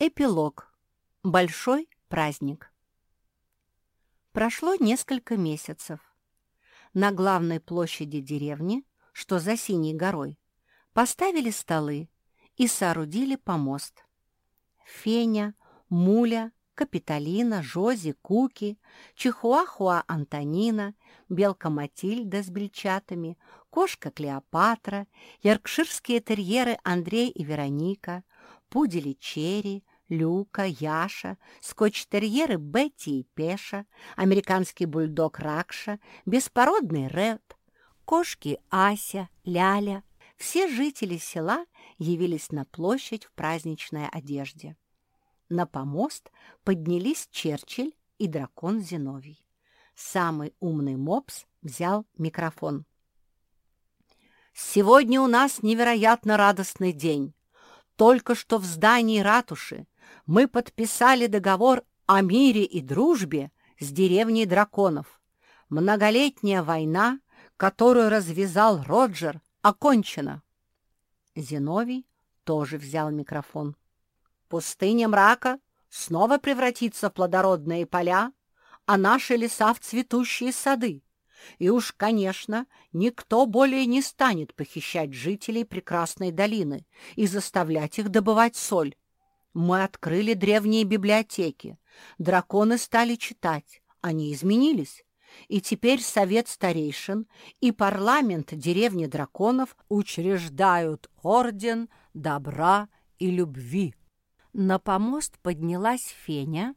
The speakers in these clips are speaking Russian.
Эпилог. Большой праздник. Прошло несколько месяцев. На главной площади деревни, что за Синей горой, поставили столы и соорудили помост. Феня, Муля, Капитолина, Жози, Куки, Чихуахуа Антонина, Белка Матильда с бельчатами, Кошка Клеопатра, Яркширские терьеры Андрей и Вероника, пудели Черри, Люка, Яша, скотч-терьеры Бетти и Пеша, американский бульдог Ракша, беспородный Ред, кошки Ася, Ляля. Все жители села явились на площадь в праздничной одежде. На помост поднялись Черчилль и дракон Зиновий. Самый умный мопс взял микрофон. «Сегодня у нас невероятно радостный день. Только что в здании ратуши мы подписали договор о мире и дружбе с деревней драконов. Многолетняя война, которую развязал Роджер, окончена. Зиновий тоже взял микрофон. Пустыня мрака снова превратится в плодородные поля, а наши леса в цветущие сады. И уж, конечно, никто более не станет похищать жителей прекрасной долины и заставлять их добывать соль. Мы открыли древние библиотеки, драконы стали читать, они изменились. И теперь Совет старейшин и парламент деревни драконов учреждают Орден Добра и Любви. На помост поднялась Феня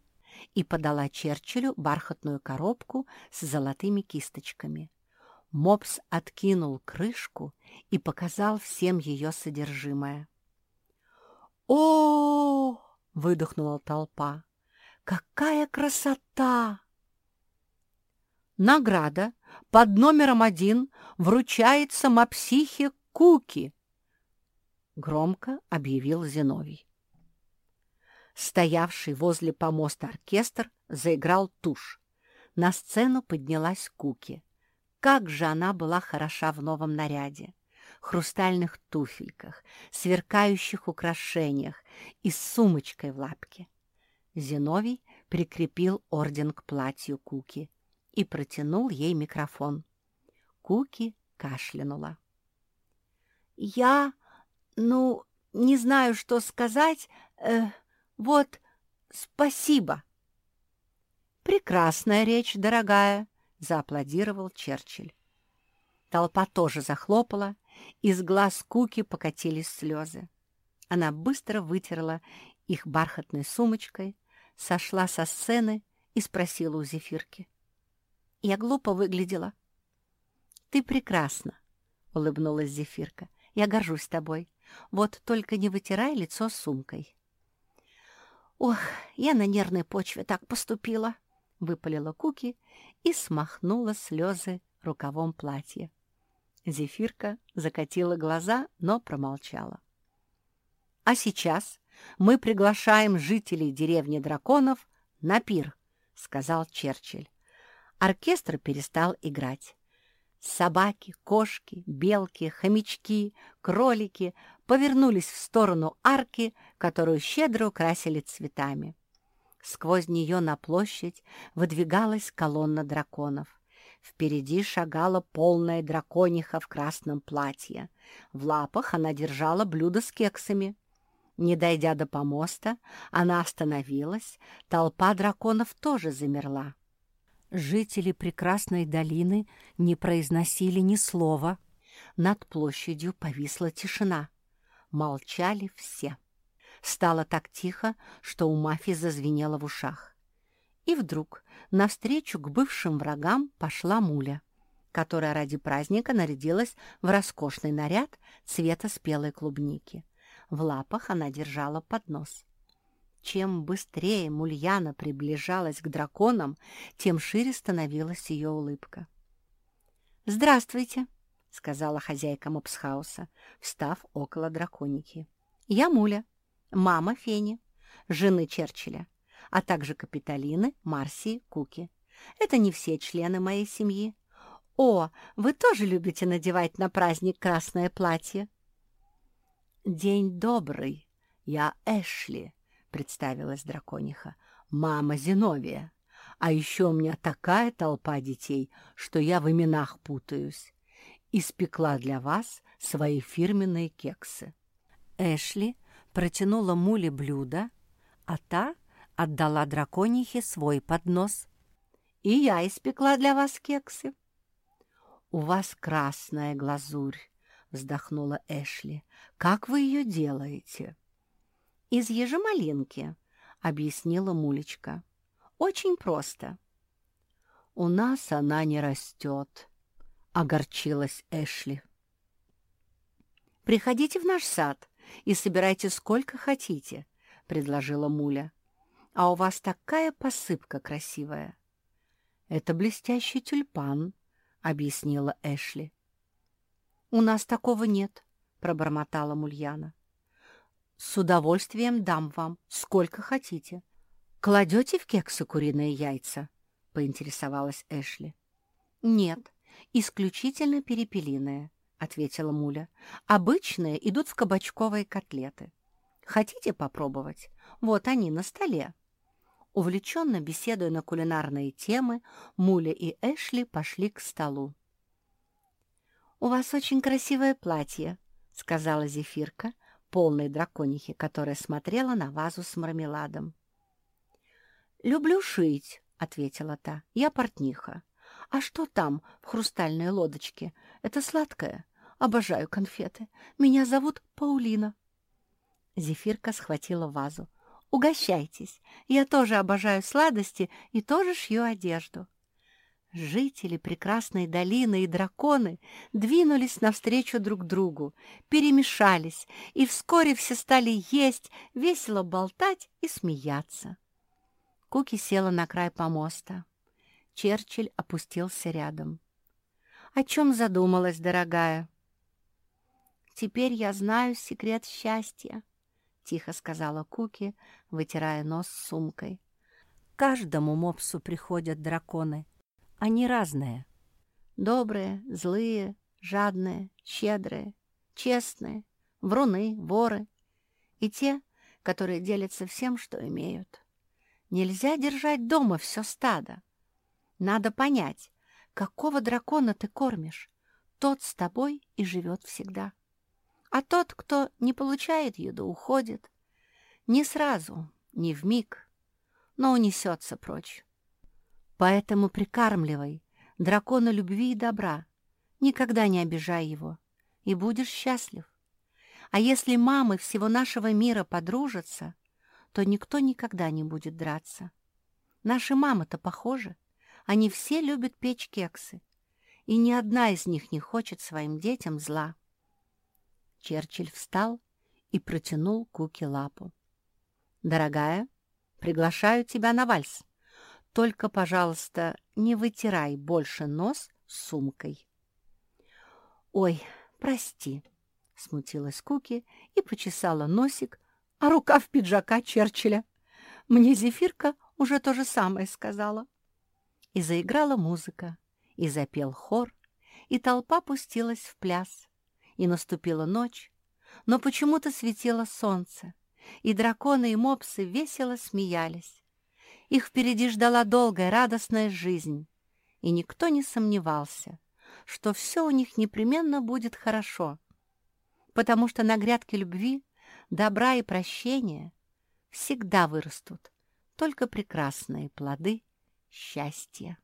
и подала Черчиллю бархатную коробку с золотыми кисточками. Мопс откинул крышку и показал всем ее содержимое. «О!» — выдохнула толпа. «Какая красота!» Награда под номером один вручается мапсихе Куки, громко объявил Зиновий. Стоявший возле помоста оркестр заиграл тушь. На сцену поднялась Куки. Как же она была хороша в новом наряде! хрустальных туфельках, сверкающих украшениях и с сумочкой в лапке. Зиновий прикрепил орден к платью Куки и протянул ей микрофон. Куки кашлянула. «Я, ну, не знаю, что сказать. Э, вот, спасибо». «Прекрасная речь, дорогая», — зааплодировал Черчилль. Толпа тоже захлопала, из глаз Куки покатились слезы. Она быстро вытерла их бархатной сумочкой, сошла со сцены и спросила у Зефирки. «Я глупо выглядела?» «Ты прекрасна», — улыбнулась Зефирка. «Я горжусь тобой. Вот только не вытирай лицо сумкой». «Ох, я на нервной почве так поступила», — выпалила Куки и смахнула слезы рукавом платья. Зефирка закатила глаза, но промолчала. «А сейчас мы приглашаем жителей деревни драконов на пир», — сказал Черчилль. Оркестр перестал играть. Собаки, кошки, белки, хомячки, кролики повернулись в сторону арки, которую щедро украсили цветами. Сквозь нее на площадь выдвигалась колонна драконов. Впереди шагала полная дракониха в красном платье. В лапах она держала блюдо с кексами. Не дойдя до помоста, она остановилась, толпа драконов тоже замерла. Жители прекрасной долины не произносили ни слова. Над площадью повисла тишина. Молчали все. Стало так тихо, что у Мафи зазвенело в ушах. И вдруг навстречу к бывшим врагам пошла Муля, которая ради праздника нарядилась в роскошный наряд цвета спелой клубники. В лапах она держала поднос. Чем быстрее Мульяна приближалась к драконам, тем шире становилась ее улыбка. «Здравствуйте», — сказала хозяйка Мопсхауса, встав около драконики. «Я Муля, мама Фени, жены Черчилля а также Капитолины, Марсии, Куки. Это не все члены моей семьи. О, вы тоже любите надевать на праздник красное платье? День добрый, я Эшли, представилась дракониха. «Мама Зиновия. А еще у меня такая толпа детей, что я в именах путаюсь. Испекла для вас свои фирменные кексы». Эшли протянула Муле блюдо, а та отдала драконихе свой поднос. «И я испекла для вас кексы». «У вас красная глазурь», — вздохнула Эшли. «Как вы ее делаете?» «Из ежемалинки», — объяснила Мулечка. «Очень просто». «У нас она не растет», — огорчилась Эшли. «Приходите в наш сад и собирайте сколько хотите», — предложила Муля. «А у вас такая посыпка красивая». «Это блестящий тюльпан», — объяснила Эшли. «У нас такого нет», — пробормотала Мульяна. «С удовольствием дам вам, сколько хотите. Кладете в кексы куриные яйца?» — поинтересовалась Эшли. «Нет, исключительно перепелиные», — ответила Муля. «Обычные идут в кабачковые котлеты. Хотите попробовать? Вот они на столе». Увлеченно беседуя на кулинарные темы, Муля и Эшли пошли к столу. «У вас очень красивое платье», — сказала Зефирка, полной драконихе, которая смотрела на вазу с мармеладом. «Люблю шить», — ответила та. «Я портниха. А что там, в хрустальной лодочке? Это сладкое. Обожаю конфеты. Меня зовут Паулина». Зефирка схватила вазу. «Угощайтесь. Я тоже обожаю сладости и тоже шью одежду». Жители прекрасной долины и драконы двинулись навстречу друг другу, перемешались, и вскоре все стали есть, весело болтать и смеяться. Куки села на край помоста. Черчилль опустился рядом. «О чем задумалась, дорогая?» «Теперь я знаю секрет счастья», — тихо сказала Куки, вытирая нос сумкой. «Каждому мопсу приходят драконы» Они разные. Добрые, злые, жадные, щедрые, честные, вруны, воры. И те, которые делятся всем, что имеют. Нельзя держать дома все стадо. Надо понять, какого дракона ты кормишь, тот с тобой и живет всегда. А тот, кто не получает еду, уходит. Не сразу, не в миг, но унесется прочь. Поэтому прикармливай дракона любви и добра, никогда не обижай его, и будешь счастлив. А если мамы всего нашего мира подружатся, то никто никогда не будет драться. Наши мамы-то похожи, они все любят печь кексы, и ни одна из них не хочет своим детям зла. Черчилль встал и протянул Куки лапу. «Дорогая, приглашаю тебя на вальс». Только, пожалуйста, не вытирай больше нос сумкой. «Ой, прости», — смутилась Куки и почесала носик, а рукав пиджака Черчилля. Мне Зефирка уже то же самое сказала. И заиграла музыка, и запел хор, и толпа пустилась в пляс. И наступила ночь, но почему-то светило солнце, и драконы и мопсы весело смеялись. Их впереди ждала долгая радостная жизнь, и никто не сомневался, что все у них непременно будет хорошо, потому что на грядке любви, добра и прощения всегда вырастут только прекрасные плоды счастья.